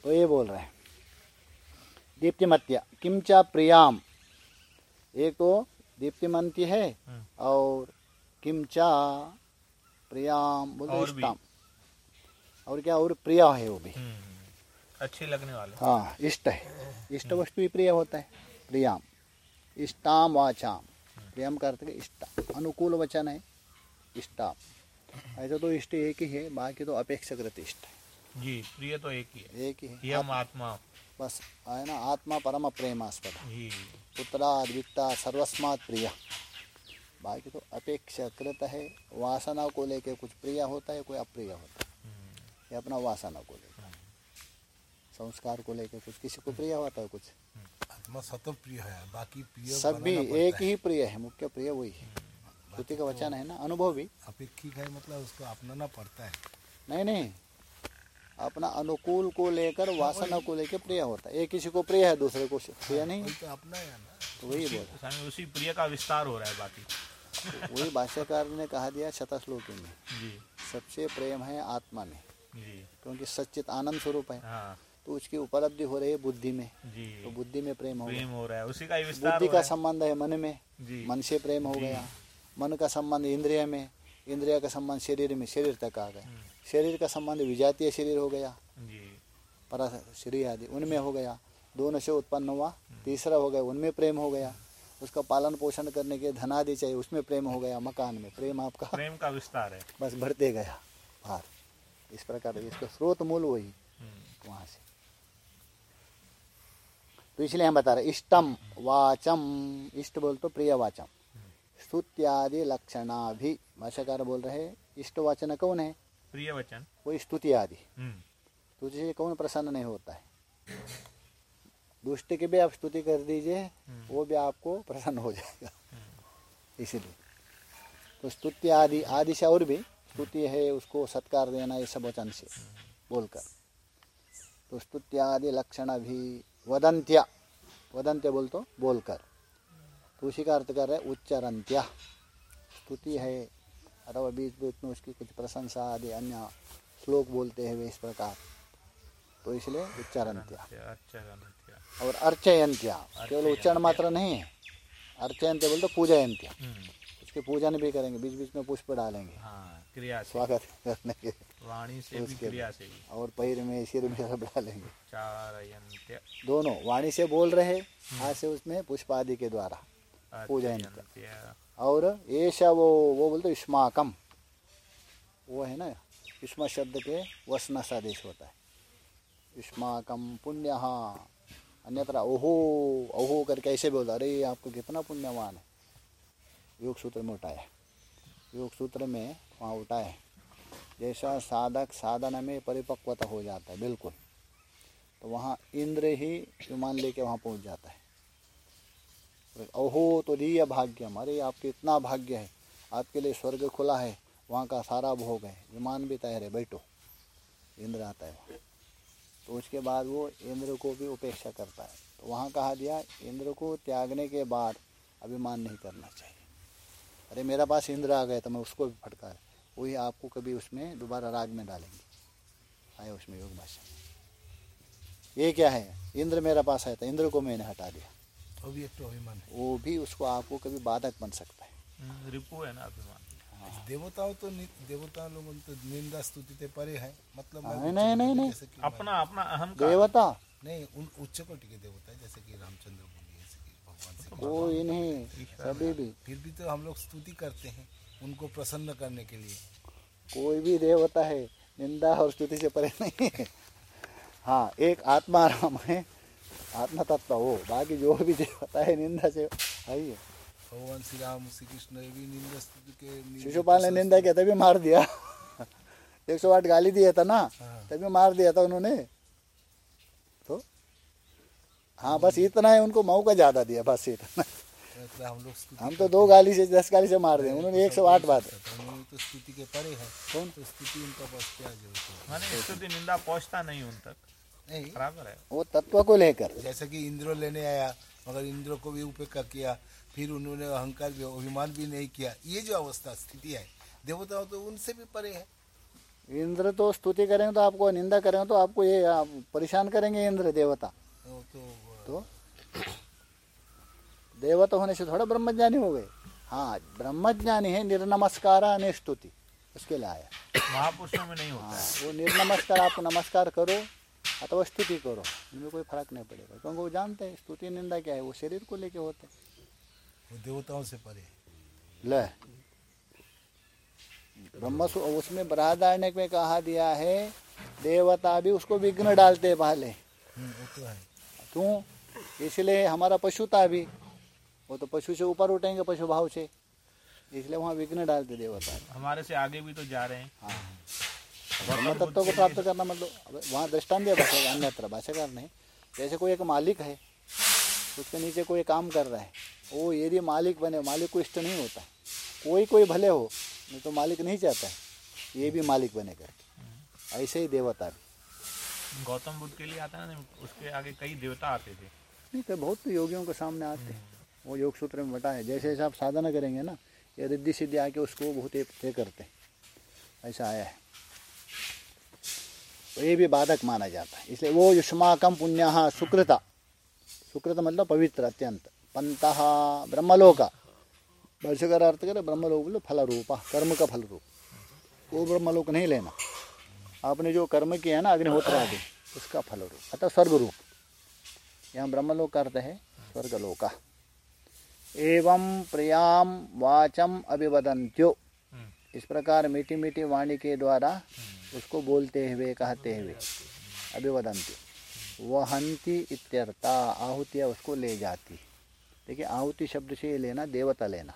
[SPEAKER 2] तो ये बोल रहे हैं। दीप्तिमत्या किमचा प्रियाम। एक तो दीप्तिमंती है
[SPEAKER 3] हम्म,
[SPEAKER 2] और किमचा प्रियाम बोलते इष्टाम। और क्या और प्रिया है वो भी।
[SPEAKER 3] हम्म, अच्छी लगने वाले।
[SPEAKER 2] हाँ इष्ट है। इष्ट वस्तु भी प्रिय होता है। प्रियाम। इष्टाम वाचाम। प्रियम का अर्थ इष्ट। अनुकूल वचन है। इष्टाम। ऐसा तो इष्ट एक ही है बाकी तो अपेक्षाकृत इष्ट है।
[SPEAKER 3] जी प्रिय तो एक ही है।
[SPEAKER 2] एक ही है।
[SPEAKER 3] आत्मा।
[SPEAKER 2] बस है ना आत्मा परम प्रेमास्पद
[SPEAKER 3] जी।
[SPEAKER 2] पुत्राद वित्ता सर्वस्मात् प्रिय। बाकी तो अपेक्षाकृत है। वासना को लेके कुछ प्रिय होता है कोई अप्रिय होता है। ये अपना वासना को लेकर। संस्कार को लेकर कुछ किसी को प्रिय होता है कुछ।
[SPEAKER 1] आत्मा प्रिय है बाकी प्रिय
[SPEAKER 2] सब भी एक
[SPEAKER 1] ही।
[SPEAKER 2] प्रिय है मुख्य प्रिय वही है। श्रुति का वचन है ना अनुभव भी।
[SPEAKER 1] अपेक्षिक है मतलब उसको अपनाना पड़ता है।
[SPEAKER 2] नहीं नहीं। अपना अनुकूल को लेकर वासना को लेकर प्रिय होता है। एक किसी को प्रिय है दूसरे को प्रिय नहीं।
[SPEAKER 1] तो अपना है ना।
[SPEAKER 2] तो वही बोल।
[SPEAKER 3] उसी प्रिय का विस्तार हो रहा है बाकी।
[SPEAKER 2] वही भाष्यकार ने कहा दिया शतश्लोकी में।
[SPEAKER 3] जी।
[SPEAKER 2] सबसे प्रेम है आत्मा में। क्योंकि सच्चित आनंद स्वरूप है।
[SPEAKER 3] हाँ।
[SPEAKER 2] तो उसकी उपलब्धि हो रही है बुद्धि में।
[SPEAKER 3] जी।
[SPEAKER 2] तो बुद्धि में प्रेम हो
[SPEAKER 3] प्रेम हो रहा है। उसी का ही विस्तार
[SPEAKER 2] बुद्धि का संबंध है मन में।
[SPEAKER 3] जी।
[SPEAKER 2] मन से प्रेम हो गया। मन का संबंध इंद्रिय में। इंद्रिया का संबंध शरीर में। शरीर तक आ गया। शरीर का संबंध विजातीय शरीर हो गया। पर शरीर आदि। उनमें हो गया। दोनों से उत्पन्न हुआ। तीसरा हो गया। उनमें प्रेम हो गया। उसका पालन पोषण करने के धनादि चाहिए उसमें प्रेम हो गया। मकान में। प्रेम आपका
[SPEAKER 3] प्रेम का विस्तार है।
[SPEAKER 2] बस बढ़ते गया। बाहर इस प्रकार इसका स्रोत मूल वही
[SPEAKER 3] हम्म,
[SPEAKER 2] वहाँ से। तो इसलिए हम बता रहे इष्टम वाचम इष्ट बोल तो प्रिय वाचम स्तुत्यादि लक्षणा भी भाषाकार बोल रहे इष्ट वाचन कौन है?
[SPEAKER 3] प्रिय वचन
[SPEAKER 2] वो स्तुति आदि
[SPEAKER 3] हम्म,
[SPEAKER 2] स्तुति से कौन प्रसन्न नहीं होता है? दुष्ट की भी आप स्तुति कर दीजिए वो भी आपको प्रसन्न हो जाएगा। इसीलिए। तो स्तुति आदि आदि से और भी स्तुति है उसको सत्कार देना ये सब वचन से बोलकर। तो स्तुत्यादि लक्षण भी वदंत्या वदंत्य बोल तो बोलकर। तो उसी का अर्थ कर रहे उच्चरंत्या। स्तुति है अथवा बीच बीच में उसकी कुछ प्रशंसा आदि अन्य श्लोक बोलते हैं वे इस प्रकार। तो इसलिए उच्चारंत्या। और अर्चयंत्या केवल उच्चारण मात्र नहीं है। अर्चयंत्य बोल तो पूजयंत्या।
[SPEAKER 3] हम्म,
[SPEAKER 2] उसके पूजन भी करेंगे बीच बीच में पुष्प डालेंगे।
[SPEAKER 3] हाँ। क्रिया से।
[SPEAKER 2] स्वागत करने के
[SPEAKER 3] वाणी से भी क्रिया से भी।
[SPEAKER 2] और पैर में सिर में सब डालेंगे।
[SPEAKER 3] चारयंत्य।
[SPEAKER 2] दोनों वाणी से बोल रहे हाथ से उसमें पुष्प आदि के द्वारा पूजयंत्य
[SPEAKER 3] अर्चयंत्य
[SPEAKER 2] और ऐसा वो वो बोलते युष्माकम। वो है ना युष्मा शब्द के वसना सादेश होता है। युष्माकम पुण्य अन्यत्र ओहो ओहो करके ऐसे बोलता अरे आपको कितना पुण्यवान है। योग सूत्र में उठाया। योग सूत्र में वहाँ उठाए जैसा साधक साधन में परिपक्वता हो जाता है, बिल्कुल। तो वहाँ इंद्र ही विमान लेके वहाँ पहुँच जाता है। ओहो तो दिया भाग्यम। अरे, आपके इतना भाग्य है। आपके लिए स्वर्ग खुला है। वहाँ का सारा भोग है। विमान भी तैयार है, बैठो। इंद्र आता है वहाँ। तो उसके बाद वो इंद्र को भी उपेक्षा करता है। तो वहाँ कहा दिया, इंद्र को त्यागने के बाद अभिमान नहीं करना चाहिए। अरे मेरा पास इंद्र आ गया तो मैं उसको भी फटकार वही आपको कभी उसमें दोबारा राग में डालेंगे। आए उसमें योग भाषा में। ये क्या है? इंद्र मेरा पास आया था इंद्र को मैंने हटा दिया।
[SPEAKER 1] वो भी एक तो अभिमान है।
[SPEAKER 2] वो भी उसको आपको कभी बाधक बन सकता है।
[SPEAKER 3] हम्म, रिपु है ना अभिमान।
[SPEAKER 1] देवताओं तो देवता लोग तो निंदा स्तुति ते परे है। मतलब
[SPEAKER 2] नहीं, नहीं, नहीं, नहीं।
[SPEAKER 1] कि
[SPEAKER 3] अपना अपना अहंकार।
[SPEAKER 2] देवता?
[SPEAKER 1] नहीं उन उच्च कोटि के देवता है जैसे कि रामचंद्र बोलिए जैसे कि
[SPEAKER 2] वो इन्हीं सभी भी।
[SPEAKER 1] फिर भी तो हम लोग स्तुति करते हैं उनको प्रसन्न करने के लिए।
[SPEAKER 2] कोई भी देवता है निंदा और स्तुति से परे नहीं है। हाँ एक आत्मा राम है आत्मा तत्व हो। बाकी जो भी देवता है निंदा से है
[SPEAKER 1] भगवान श्री राम श्री कृष्ण ये भी निंदा स्तुति के
[SPEAKER 2] शिशुपाल ने निंदा किया तभी मार दिया। एक सौ आठ गाली दिया था ना
[SPEAKER 1] हाँ।
[SPEAKER 2] तभी मार दिया था उन्होंने। तो हाँ बस इतना है उनको मऊ का ज़्यादा दिया बस इतना।
[SPEAKER 1] हम लोग
[SPEAKER 2] हम तो दो गाली से दस गाली से मार दिए उन्होंने एक सौ आठ बात।
[SPEAKER 1] तो स्तुति के परे है।
[SPEAKER 2] कौन?
[SPEAKER 1] तो स्तुति उनका पास क्या ज़रूरत है?
[SPEAKER 3] माने स्तुति निंदा पहुँचता नहीं उन तक।
[SPEAKER 1] नहीं।
[SPEAKER 3] बराबर है।
[SPEAKER 2] वो तत्व को लेकर।
[SPEAKER 1] जैसे कि इंद्र लेने आया मगर इंद्र को भी उपेक्षा किया फिर उन्होंने अहंकार भी अभिमान भी नहीं किया। ये जो अवस्था स्थिति है देवताओं तो उनसे भी परे है।
[SPEAKER 2] इंद्र तो स्तुति करेंगे तो आपको निंदा करेंगे तो आपको ये आप परेशान करेंगे इंद्र देवता।
[SPEAKER 1] तो
[SPEAKER 2] तो देवता होने से थोड़ा ब्रह्मज्ञानी हो गए। हाँ ब्रह्मज्ञानी है निर्नमस्कार स्तुति उसके लिए आया।
[SPEAKER 3] महापुरुषों में नहीं होता
[SPEAKER 2] हाँ वो निर्नमस्कार आप नमस्कार करो अथवा स्तुति करो इनमें कोई फ़र्क नहीं पड़ेगा क्योंकि वो जानते हैं स्तुति निंदा क्या है वो शरीर को लेके होते
[SPEAKER 1] वो देवताओं से परे
[SPEAKER 2] ले ब्रह्म उसमें बृहदारण्यक में कहा दिया है देवता भी उसको विघ्न डालते पहले।
[SPEAKER 1] हम्म,
[SPEAKER 2] क्यों इसलिए हमारा पशुता भी वो तो पशु से ऊपर उठेंगे पशु भाव से। इसलिए वहाँ विघ्न डालते देवता
[SPEAKER 3] हमारे से आगे भी तो जा रहे हैं।
[SPEAKER 2] हाँ ब्रह्म तत्व को प्राप्त करना मतलब वहाँ दृष्टान दिया भाषा अन्यत्र भाषाकार ने जैसे कोई एक मालिक है उसके नीचे कोई काम कर रहा है वो यदि मालिक बने मालिक को इष्ट नहीं होता। कोई कोई भले हो नहीं तो मालिक नहीं चाहता है। ये भी मालिक बने करके ऐसे ही देवता भी।
[SPEAKER 3] गौतम बुद्ध के लिए आता है ना उसके आगे कई देवता आते थे।
[SPEAKER 2] नहीं तो बहुत योगियों के सामने आते हैं। वो योग सूत्र में बता है जैसे जैसे आप साधना करेंगे ना, ये रिद्धि सिद्धि आके उसको बहुत तय करते हैं। ऐसा आया है। तो ये भी बाधक माना जाता है। इसलिए वो युष्माकम पुण्य सुकृता। सुकृत मतलब पवित्र, अत्यंत। पंत ब्रह्मलोक। भाष्यकार अर्थ करे, ब्रह्मलोक बोलो फल रूप कर्म का फल रूप वो ब्रह्मलोक नहीं लेना। आपने जो कर्म किया है ना, अग्निहोत्र आदि, उसका फल रूप अतः स्वर्ग रूप यहाँ ब्रह्मलोक का अर्थ है स्वर्गलोक। एवं प्रियाम वाचम अभिवदंत्यो
[SPEAKER 3] हम्म,
[SPEAKER 2] इस प्रकार मीठी मीठी वाणी के द्वारा उसको बोलते हुए कहते हुए अभिवदंत्यो वहंती इत्यर्था आहुतियाँ उसको ले जाती। देखिए आहुति शब्द से ये लेना देवता लेना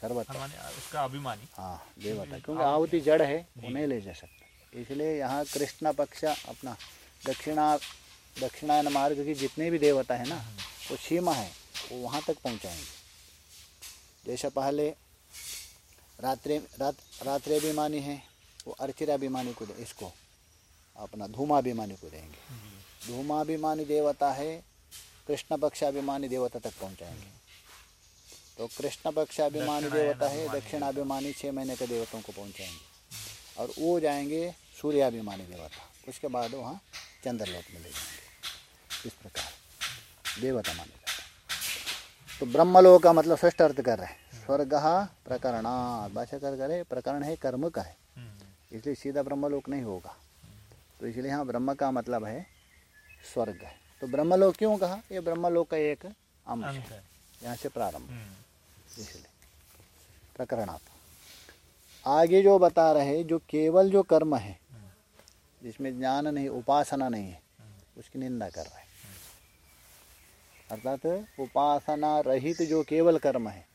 [SPEAKER 2] सर्वत्र।
[SPEAKER 3] हमारे उसका अभिमानी।
[SPEAKER 2] हाँ देवता क्योंकि आहुति जड़ है वो नहीं ले जा सकता इसलिए यहाँ कृष्ण पक्ष अपना दक्षिणा दक्षिणायन मार्ग की जितने भी देवता है ना वो सीमा है वो वहाँ तक पहुँचाएँगे। जैसा पहले रात्रि रात रात्रिभिमानी है वो अर्चिराभिमानी को दे इसको अपना धूमाभिमानी को देंगे। धूमाभिमानी देवता है कृष्ण पक्षाभिमानी देवता तक पहुँचाएँगे। तो कृष्ण पक्षाभिमानी देवता है दक्षिणाभिमानी छः महीने के देवताओं को पहुँचाएँगे। और वो जाएँगे सूर्याभिमानी देवता उसके बाद वहाँ चंद्रलोक में ले जाएँगे। इस प्रकार? देवता माने जाते हैं। तो ब्रह्मलोक का मतलब षष्ठ अर्थ कर रहे हैं। स्वर्ग प्रकरणा भाषा कर करे प्रकरण है कर्म का है।
[SPEAKER 3] हम्म,
[SPEAKER 2] इसलिए सीधा ब्रह्मलोक नहीं होगा। तो इसलिए यहाँ ब्रह्म का मतलब है स्वर्ग है। तो ब्रह्मलोक क्यों कहा? ये ब्रह्मलोक का एक अंश है। यहाँ से प्रारंभ।
[SPEAKER 3] हम्म,
[SPEAKER 2] इसलिए प्रकरणात्। आगे जो बता रहे जो केवल जो कर्म है जिसमें ज्ञान नहीं उपासना नहीं है उसकी निंदा कर रहे हैं। अर्थात उपासना रहित जो केवल कर्म है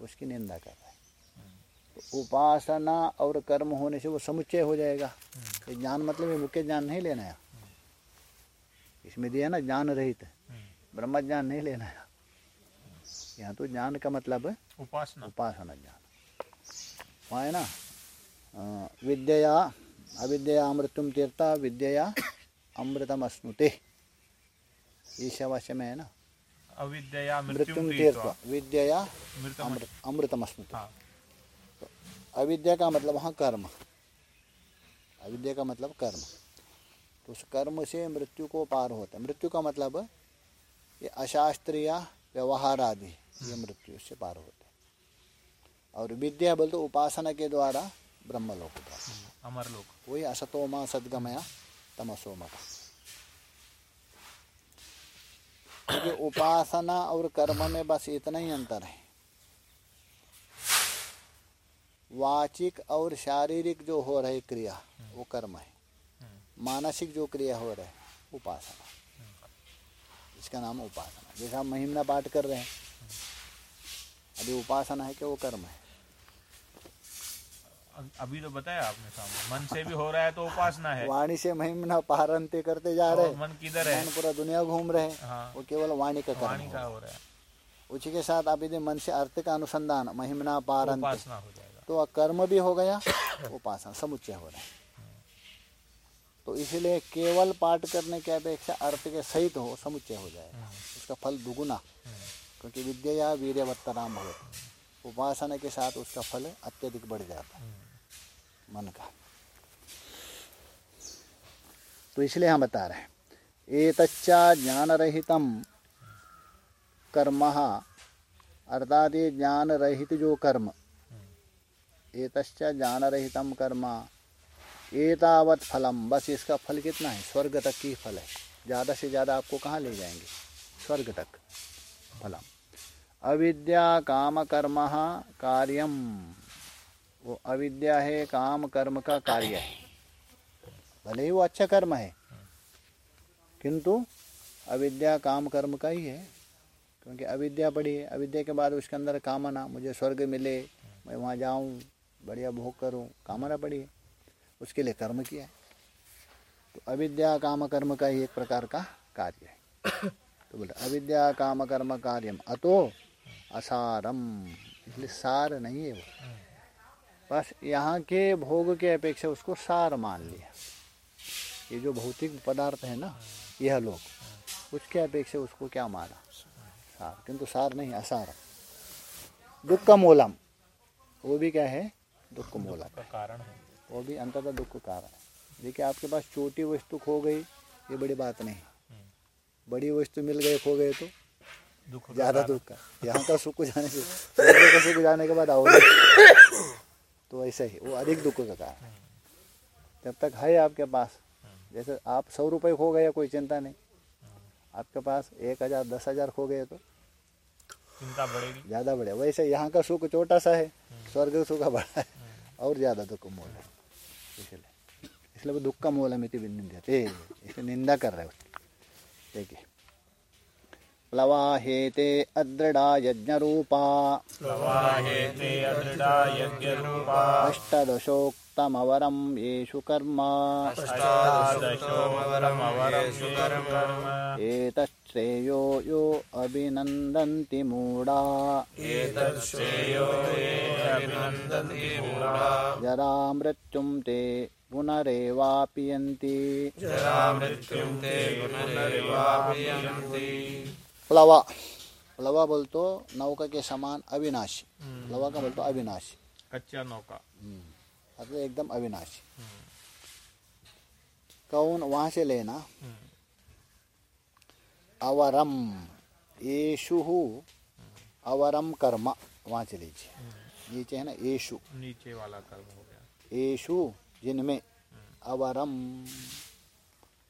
[SPEAKER 2] उसकी निंदा कर रहे हैं। तो उपासना और कर्म होने से वो समुच्चय हो जाएगा। तो ज्ञान मतलब ये मुख्य ज्ञान नहीं लेना है। इसमें दिया ना ज्ञान रहित ब्रह्म ज्ञान नहीं लेना है। यहाँ तो ज्ञान का मतलब
[SPEAKER 3] उपासना।
[SPEAKER 2] उपासना ज्ञान। वहाँ है ना अ, विद्यया अविद्यया अमृतुम तीर्था विद्यया अमृतम अश्नुते ईशावास्य में है ना।
[SPEAKER 3] अविद्या
[SPEAKER 2] मृत्युम
[SPEAKER 3] मृत्यु
[SPEAKER 2] तीर्था विद्यया
[SPEAKER 3] मृतम
[SPEAKER 2] अमृतम अश्नुते
[SPEAKER 3] हाँ.
[SPEAKER 2] अविद्या का मतलब वहाँ कर्म. अविद्या का मतलब कर्म. तो उस कर्म से मृत्यु को पार होता है. मृत्यु का मतलब ये अशास्त्रीय व्यवहार आदि ये मृत्यु से पार होते हैं. और विद्या बोलते तो उपासना के द्वारा ब्रह्मलोक प्राप्त
[SPEAKER 3] अमर लोक
[SPEAKER 2] वही असतोमा सदगमया तमसोमा का क्योंकि उपासना और कर्म में बस इतना ही अंतर है। वाचिक और शारीरिक जो हो रही क्रिया, वो कर्म है। मानसिक जो क्रिया हो रहा है उपासना। इसका नाम उपासना। जैसे हम महिमना पाठ कर रहे हैं, अभी उपासना है कि वो कर्म है।
[SPEAKER 3] अभी तो बताया आपने सामने। मन से भी हो रहा है तो उपासना है।
[SPEAKER 2] वाणी से महिमना पारंते करते जा रहे।
[SPEAKER 3] मन किधर है?
[SPEAKER 2] मन पूरा दुनिया घूम रहे। हैं।
[SPEAKER 3] हाँ
[SPEAKER 2] वो केवल वाणी का
[SPEAKER 3] वाणी का
[SPEAKER 2] हो
[SPEAKER 3] रहा है।
[SPEAKER 2] उसी के साथ आप यदि मन से अर्थ का अनुसंधान महिमना पारंत
[SPEAKER 3] उपासना हो जाएगा।
[SPEAKER 2] तो कर्म भी हो गया उपासना समुच्चय हो रहा है। तो इसीलिए केवल पाठ करने की अपेक्षा अर्थ के सहित हो समुच्चय हो जाएगा। उसका फल दुगुना। क्योंकि विद्या या वीर्यवत्तराम भगवत उपासना के साथ उसका फल अत्यधिक बढ़ जाता है। मन का। तो इसलिए हम बता रहे हैं, एतच्चा ज्ञान रहितम कर्म अर्थात ये ज्ञान रहित जो कर्म एतश्च ज्ञान रहितम कर्म, एतावत फलम, बस इसका फल कितना है? स्वर्ग तक की फल है। ज़्यादा से ज़्यादा आपको कहाँ ले जाएँगे? स्वर्ग तक फलम। अविद्या काम कर्म कार्यम। वो अविद्या है, काम, कर्म का कार्य है। भले ही वो अच्छा कर्म है, किंतु अविद्या, काम, कर्म का ही है। क्योंकि अविद्या पड़ी है, अविद्या के बाद उसके अंदर कामना, मुझे स्वर्ग मिले, मैं वहाँ जाऊँ, बढ़िया भोग करूँ, कामना पड़ी है। उसके लिए कर्म किया है। तो अविद्या, काम, कर्म का ही एक प्रकार का कार्य है। तो बोले, अविद्या, काम, कर्म, कार्यम, अतो असारम। इसलिए सार नहीं है वो। बस यहाँ के भोग के अपेक्षा उसको सार मान लिया। ये जो भौतिक पदार्थ है ना यह लोग उसके अपेक्षा उसको क्या माना? सार किंतु सार नहीं असार। दुख का मोलम वो भी क्या है? दुख मूलम
[SPEAKER 3] का कारण है।
[SPEAKER 2] वो भी अंततः दुख का कारण है। देखिए आपके पास छोटी वस्तु खो गई ये बड़ी बात नहीं। बड़ी वस्तु मिल गई खो गए तो
[SPEAKER 3] दुख
[SPEAKER 2] ज़्यादा दुख का। यहाँ का सुख जाने से सुख जाने के बाद और तो ऐसा ही वो अधिक दुख का कारण है। जब तक है आपके पास जैसे आप सौ रुपये खो गए कोई चिंता नहीं। आपके पास एक हज़ार दस हज़ार खो गए तो।
[SPEAKER 3] चिंता बढ़ेगी।
[SPEAKER 2] ज़्यादा बढ़े। वैसे यहाँ का सुख छोटा सा है स्वर्ग का सुख बड़ा है और ज़्यादा दुख मोल है। इसलिए इसलिए वो दुख का मोल है मिति निंदते इसलिए निंदा कर रहे हो। देखिए। लवाहेते अदृढा यज्ञरूपा
[SPEAKER 3] ते अदृढा यज्ञरूपा
[SPEAKER 2] अष्टदशोक्तमवरं येषु कर्म।
[SPEAKER 3] अष्टादशोमवरमवरेषु कर्म।
[SPEAKER 2] एतच्छ्रेयो यो अभिनन्दन्ति मूढा।
[SPEAKER 3] एतच्छ्रेयो ये अभिनन्दन्ति मूढा।
[SPEAKER 2] जरा
[SPEAKER 3] जरामृत्युम् ते पुनरेवापियन्ति।
[SPEAKER 2] प्लवा प्लवा बोलतो नौका के समान अविनाशी। प्लवा का बोलतो अविनाशी।
[SPEAKER 3] कच्चा नौका।
[SPEAKER 2] मतलब एकदम अविनाशी। कौन वहाँ से लेना? अवरम। येषु अवरम कर्म। वहाँ से लीजिए। नीचे है ना? येषु
[SPEAKER 3] नीचे वाला कर्म हो गया।
[SPEAKER 2] येषु जिनमें अवरम।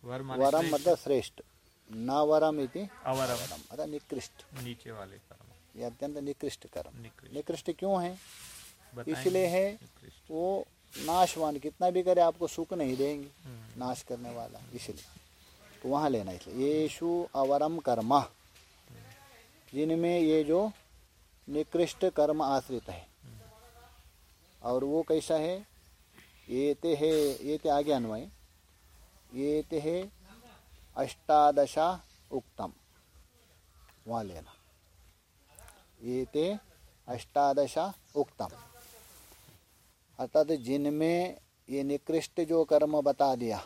[SPEAKER 2] वरम मतलब श्रेष्ठ। न वरम इति
[SPEAKER 3] अवरम।
[SPEAKER 2] वरम मतलब निकृष्ट।
[SPEAKER 3] नीचे वाले कर्म।
[SPEAKER 2] ये अत्यंत निकृष्ट कर्म।
[SPEAKER 3] निकृष्ट।
[SPEAKER 2] क्यों है? इसलिए है वो नाशवान कितना भी करे आपको सुख नहीं देंगे।
[SPEAKER 3] हम्म,
[SPEAKER 2] नाश करने वाला इसलिए। तो वहाँ लेना इसलिए। येषु अवरम कर्म। जिनमें ये जो निकृष्ट कर्म आश्रित है। और वो कैसा है? ये ते है ये ते आगे अन्वय ये ते है अष्टादशा उक्तम। वहाँ लेना ये ते अष्टादशा उक्तम। अर्थात जिनमें ये निकृष्ट जो कर्म बता दिया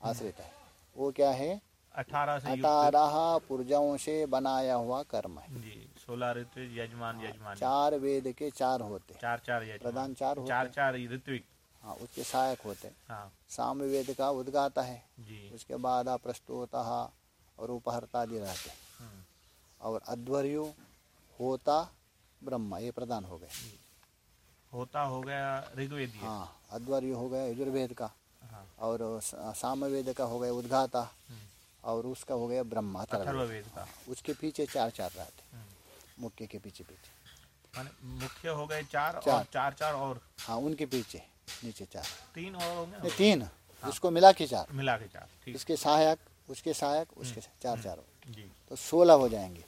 [SPEAKER 2] आश्रित है वो क्या है?
[SPEAKER 3] अठारह
[SPEAKER 2] अठारह पुर्जों से बनाया हुआ कर्म है।
[SPEAKER 3] सोलह ऋतु यजमान यजमान।
[SPEAKER 2] चार वेद के चार होते
[SPEAKER 3] चार चार यजमान।
[SPEAKER 2] प्रधान चार होते
[SPEAKER 3] चार चार ऋत्विक।
[SPEAKER 2] हाँ उसके सहायक होते हैं।
[SPEAKER 3] हाँ।
[SPEAKER 2] साम वेद का उद्गाता है।
[SPEAKER 3] जी।
[SPEAKER 2] उसके बाद प्रस्तुता और उपहर्ता आदि रहते हैं।
[SPEAKER 3] हम्म,
[SPEAKER 2] और अध्वर्यु होता ब्रह्म ये प्रधान हो गए।
[SPEAKER 3] होता हो गया ऋग्वेदीय
[SPEAKER 2] हाँ अध्वर्यु हो गया यजुर्वेद का।
[SPEAKER 3] हाँ।
[SPEAKER 2] और सामवेद का हो गया उद्घाता और उसका हो गया ब्रह्म अथर्ववेद।
[SPEAKER 3] का।
[SPEAKER 2] उसके पीछे चार चार रहते
[SPEAKER 3] हम्म।
[SPEAKER 2] मुख्य के पीछे पीछे।
[SPEAKER 3] मुख्य हो गए चार चार। और।
[SPEAKER 2] चार
[SPEAKER 3] चार और।
[SPEAKER 2] हाँ उनके पीछे। नीचे चार।
[SPEAKER 3] तीन और होंगे?
[SPEAKER 2] तीन। उसको मिला के चार।
[SPEAKER 3] मिला के चार ठीक।
[SPEAKER 2] इसके सहायक उसके सहायक उसके चार चार हो तो सोलह हो जाएँगे।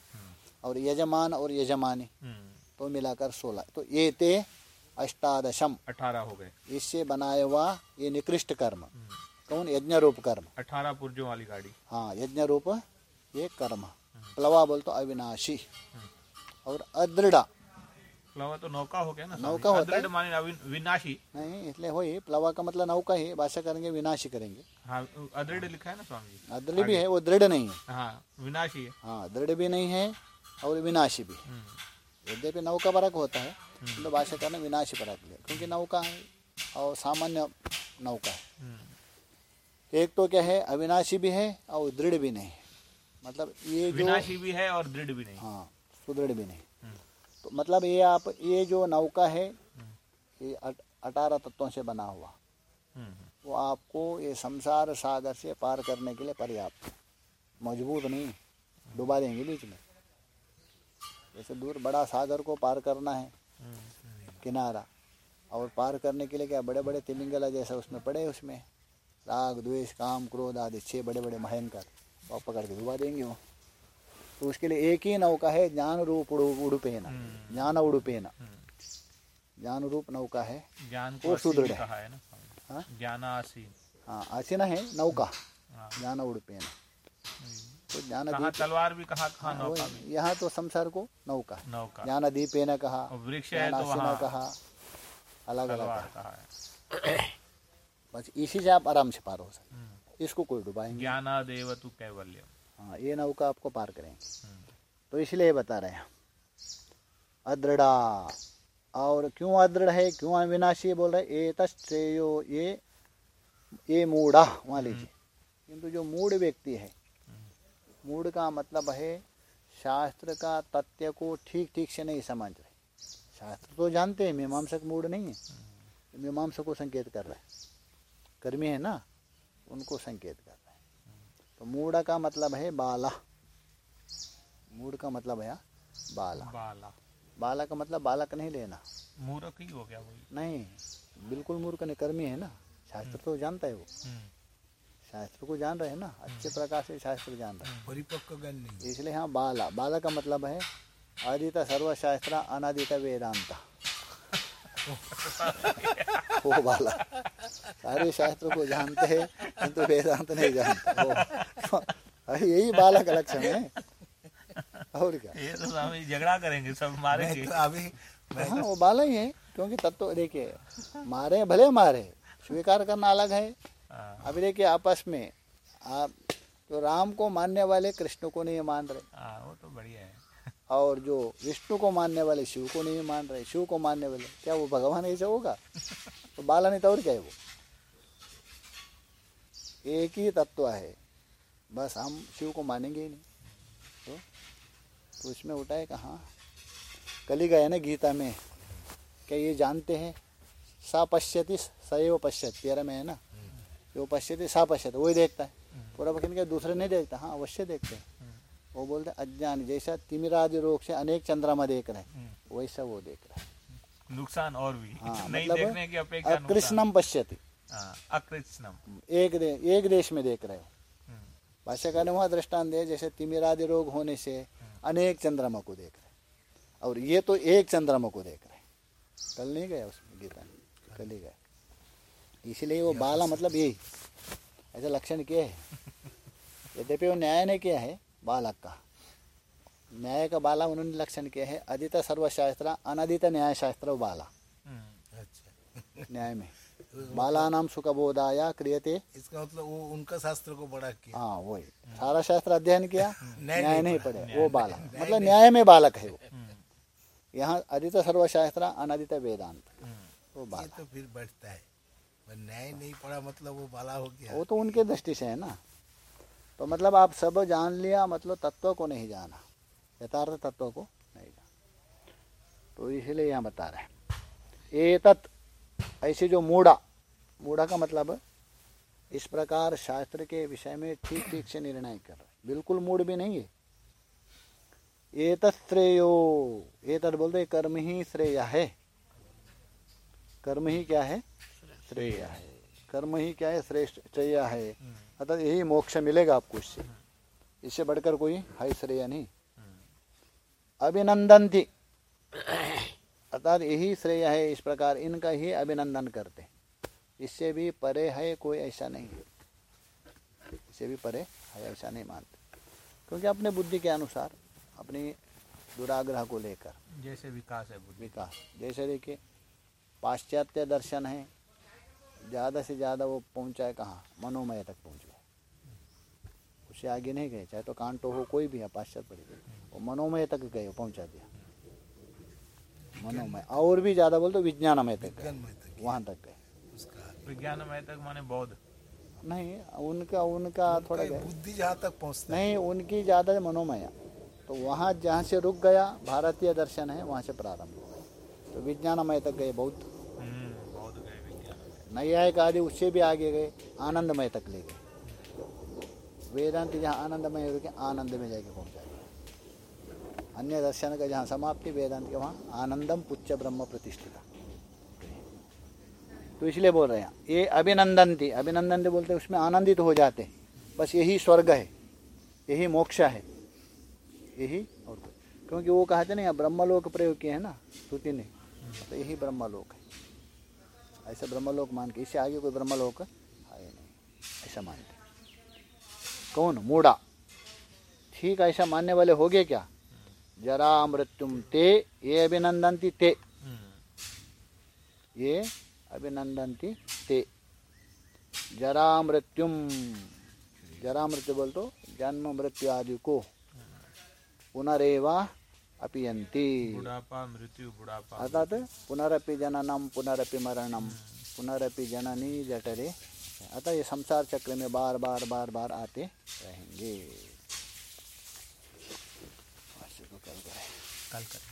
[SPEAKER 2] और यजमान और यजमानी
[SPEAKER 3] हम्म,
[SPEAKER 2] तो मिलाकर सोलह। तो ये ते अष्टादशम।
[SPEAKER 3] अठारह हो गए।
[SPEAKER 2] इससे बनाया हुआ ये निकृष्ट कर्म। कौन? यज्ञ रूप कर्म।
[SPEAKER 3] अठारह पुर्जों वाली गाड़ी।
[SPEAKER 2] हाँ यज्ञ रूप ये कर्म। प्लवा बोल तो अविनाशी। और अदृढ़।
[SPEAKER 3] प्लवा तो नौका हो गया ना
[SPEAKER 2] नौका होता है।
[SPEAKER 3] माने विनाशी।
[SPEAKER 2] नहीं इसलिए हो ही प्लवा का मतलब नौका ही भाषा करेंगे विनाशी करेंगे।
[SPEAKER 3] हाँ अदृढ़ लिखा है ना स्वामी
[SPEAKER 2] अदृढ़ भी है वो दृढ़ नहीं है।
[SPEAKER 3] हाँ विनाशी है।
[SPEAKER 2] हाँ दृढ़ भी नहीं है और विनाशी भी
[SPEAKER 3] हम्म,
[SPEAKER 2] यद्यपि नौका परक होता है तो भाषा करने विनाशी परक लिया क्योंकि नौका है और सामान्य नौका है।
[SPEAKER 3] हम्म,
[SPEAKER 2] एक तो क्या है अविनाशी भी है और दृढ़ भी नहीं मतलब ये
[SPEAKER 3] विनाशी भी है और दृढ़ भी नहीं
[SPEAKER 2] हाँ। सुदृढ़ भी नहीं
[SPEAKER 3] हम्म,
[SPEAKER 2] तो मतलब ये आप ये जो नौका है ये अठारह तत्वों से बना हुआ।
[SPEAKER 3] हम्म,
[SPEAKER 2] वो आपको ये संसार सागर से पार करने के लिए पर्याप्त। मज़बूत नहीं डुबा देंगे बीच में। जैसे दूर बड़ा सागर को पार करना है
[SPEAKER 3] हम्म,
[SPEAKER 2] किनारा। और पार करने के लिए क्या बड़े बड़े तिमिंगला जैसा उसमें पड़े उसमें। राग द्वेष काम क्रोध आदि छः बड़े बड़े भयंकर और पकड़ के डुबा देंगे वो। तो उसके लिए एक ही नौका है ज्ञान रूप उड़ु उड़ुपेना।
[SPEAKER 3] हम्म।
[SPEAKER 2] ज्ञान उड़ुपेना।
[SPEAKER 3] हम्म।
[SPEAKER 2] ज्ञान रूप नौका है।
[SPEAKER 3] ज्ञान
[SPEAKER 2] वो
[SPEAKER 3] को
[SPEAKER 2] सुदृढ़ है।
[SPEAKER 3] है
[SPEAKER 2] हाँ?
[SPEAKER 3] ज्ञानासीन
[SPEAKER 2] हाँ है नौका।
[SPEAKER 3] हाँ,
[SPEAKER 2] ज्ञान उड़ुपेना। तो ज्ञान
[SPEAKER 3] तलवार भी कहा कहाँ
[SPEAKER 2] हाँ,
[SPEAKER 3] नौका
[SPEAKER 2] यहाँ तो संसार को नौका।
[SPEAKER 3] नौका।
[SPEAKER 2] ज्ञान दीपेन कहा
[SPEAKER 3] वृक्ष तो
[SPEAKER 2] कहा अलग अलग कहा बस इसी से आप आराम से पार हो सकते
[SPEAKER 3] हम्म।
[SPEAKER 2] इसको कोई डुबाएँगे
[SPEAKER 3] ज्ञानादेव तु कैवल्यम।
[SPEAKER 2] हाँ ये नौका आपको पार करेंगे
[SPEAKER 3] हम्म।
[SPEAKER 2] तो इसलिए बता रहे हैं। अदृढ़ा। और क्यों अदृढ़ है क्यों अविनाशी बोल रहे ए तश्रेयो ये ये मूढ़ा वहाँ लीजिए। किंतु जो मूढ़ व्यक्ति है मूढ़ का मतलब है शास्त्र का तथ्य को ठीक ठीक से नहीं समझ रहे। शास्त्र तो जानते हैं मीमांसक मूड नहीं है। मीमांसक को संकेत कर रहा है। कर्मी है ना उनको संकेत कर तो मूड का मतलब है बाला। मूड का मतलब है बाला।
[SPEAKER 3] बाला।
[SPEAKER 2] बाला का मतलब बालक नहीं लेना।
[SPEAKER 3] मूर्ख ही हो गया वही
[SPEAKER 2] नहीं बिल्कुल मूर्ख नहीं कर्मी है ना। शास्त्र तो जानता है वो।
[SPEAKER 3] हम्म,
[SPEAKER 2] शास्त्र को जान रहे हैं ना। अच्छे प्रकार से शास्त्र जान रहे हैं।
[SPEAKER 1] परिपक्व ज्ञान नहीं।
[SPEAKER 2] इसलिए हाँ बाला। बाला का मतलब है आदित सर्वशास्त्र अनादित वेदांत। वो बाला सारे शास्त्र को जानते हैं किंतु वेदांत नहीं जानते। वो अरे यही बाला का लक्षण है। और क्या?
[SPEAKER 3] ये तो स्वामी झगड़ा करेंगे सब मारेंगे।
[SPEAKER 1] तो अभी
[SPEAKER 2] हाँ वो बाला ही है क्योंकि तत्व देखिए मारे भले मारे स्वीकार करना अलग है।
[SPEAKER 3] हाँ,
[SPEAKER 2] अभी देखिए आपस में आप तो राम को मानने वाले कृष्ण को नहीं मान रहे।
[SPEAKER 3] हाँ, वो तो बढ़िया है।
[SPEAKER 2] और जो विष्णु को मानने वाले शिव को नहीं मान रहे शिव को मानने वाले क्या वो भगवान ऐसा होगा? तो बाला नहीं तो और क्या है वो? एक ही तत्व है। बस हम शिव को मानेंगे ही नहीं। तो, तो उसमें उठाए कहाँ? कली गया ना गीता में। क्या ये जानते हैं? सा पश्यति सैव पश्यत तेरह में है ना? जो पश्यति सा पश्यत वही देखता है। पूरा वकील क्या दूसरे नहीं देखता? हाँ अवश्य देखते हैं। वो बोलते हैं अज्ञान। जैसा तिमिरादि रोग से अनेक चंद्रमा देख रहे हैं वैसा वो देख रहा है।
[SPEAKER 3] नुकसान और भी।
[SPEAKER 2] हाँ
[SPEAKER 3] नहीं
[SPEAKER 2] मतलब
[SPEAKER 3] देखने की अपेक्षा।
[SPEAKER 2] अकृष्णम पश्यति।
[SPEAKER 3] हाँ, अकृष्णम।
[SPEAKER 2] एक दे, एक देश में देख रहे हो।
[SPEAKER 3] हम्म,
[SPEAKER 2] भाष्यकार ने वहाँ दृष्टांत दिया जैसे तिमिरादि रोग होने से अनेक चंद्रमा को देख रहे हैं। और ये तो एक चंद्रमा को देख रहे हैं। कल नहीं गया उसमें गीता? में कल ही गया। इसलिए वो बाला मतलब यही। ऐसा लक्षण क्या है? यद्यपि वो न्याय ने किया है बालक का। न्याय का बाला उन्होंने लक्षण किया है अदित सर्वशास्त्र अनदित न्याय शास्त्र बाला।
[SPEAKER 3] हम्म,
[SPEAKER 1] अच्छा।
[SPEAKER 2] न्याय में। बाला नाम सुखबोधाया क्रियते।
[SPEAKER 1] इसका मतलब वो उनका शास्त्र को बड़ा किया।
[SPEAKER 2] हाँ वही। सारा शास्त्र अध्ययन किया
[SPEAKER 1] न्याय नहीं
[SPEAKER 2] नहीं पढ़े। वो बालक मतलब न्याय में बालक है वो।
[SPEAKER 3] हम्म,
[SPEAKER 2] यहाँ अदित सर्वशास्त्र अनदित वेदांत।
[SPEAKER 3] हम्म,
[SPEAKER 2] वो
[SPEAKER 1] ये
[SPEAKER 2] बालक
[SPEAKER 1] तो फिर बढ़ता है। न्याय नहीं पड़ा मतलब वो बाला हो गया।
[SPEAKER 2] वो तो उनके दृष्टि से है ना। तो मतलब आप सब जान लिया मतलब तत्व को नहीं जाना। यथार्थ तत्व को नहीं जाना। तो इसलिए यहाँ बता रहे हैं। एतत्, ऐसे जो मूढ़ा मूढ़ा का मतलब इस प्रकार शास्त्र के विषय में ठीक ठीक से निर्णय कर रहे बिल्कुल मूड भी नहीं है। एतत् श्रेयो, एतत् बोलते कर्म ही श्रेय है। कर्म ही क्या है? श्रेय है। कर्म ही क्या है? श्रेष्ठ श्रेय है। अर्थात यही मोक्ष मिलेगा आपको इससे। इससे बढ़कर कोई है श्रेय नहीं। अभिनंदन थी अर्थात यही श्रेय है इस प्रकार इनका ही अभिनंदन करते। इससे भी परे है कोई ऐसा नहीं। है इससे भी परे है ऐसा नहीं मानते। क्योंकि अपने बुद्धि के अनुसार अपनी दुराग्रह को लेकर।
[SPEAKER 3] जैसे विकास है
[SPEAKER 2] विकास। जैसे देखिए पाश्चात्य दर्शन है। ज़्यादा से ज़्यादा वो पहुँचा है कहाँ? मनोमय तक पहुँच गए उससे आगे नहीं गए चाहे तो कांटो हो कोई भी है पाश्चात्य पड़ी वो मनोमय तक गए पहुँचा दिया। मनोमय और भी ज़्यादा बोल तो विज्ञानमय तक गए। वहाँ तक गए।
[SPEAKER 1] उसका
[SPEAKER 3] विज्ञान तक माने बौद्ध।
[SPEAKER 2] नहीं उनका उनका थोड़ा
[SPEAKER 1] बुद्धि जहाँ तक पहुँचता
[SPEAKER 2] नहीं उनकी ज़्यादा मनोमय। तो वहाँ जहाँ से रुक गया भारतीय दर्शन है वहाँ से प्रारंभ हो गया। तो विज्ञानमय तक गए बौद्ध। नैयायिक आदि उससे भी आगे गए, आनंदमय तक ले गए। वेदांत जहाँ आनंदमय रुके आनंद में जाके पहुँचा अन्य दर्शन का जहाँ समाप्ति, वेदांत के वहाँ आनंदम पुच्छ ब्रह्म प्रतिष्ठिता। तो इसलिए बोल रहे हैं, ये अभिनंदन थी अभिनंदन बोलते उसमें आनंदित हो जाते बस यही स्वर्ग है, यही मोक्ष है, यही और क्योंकि वो कहा थे ना ब्रह्मलोक प्रयोग किए हैं ना, श्रुति ने। तो यही ब्रह्मलोक है। ऐसा ब्रह्मलोक मान के इससे आगे कोई ब्रह्मलोक है नहीं। ऐसा मानते कौन? मूढ़ा। ठीक ऐसा मानने वाले हो गए क्या? जरा मृत्युम ते ये अभिनंदनती ते।
[SPEAKER 3] हम्म,
[SPEAKER 2] ये अभिनंदनती ते। जरा मृत्युम जरा मृत्यु बोल तो जन्म मृत्यु आदि को। पुनरेवा अपियंती
[SPEAKER 3] बुढ़ापा मृत्यु बुढ़ापा।
[SPEAKER 2] अर्थात पुनरपि जननम पुनरपि मरणम पुनरपि जननी जठरे। अतः ये संसार चक्र में बार बार बार बार आते रहेंगे।
[SPEAKER 4] कल करें।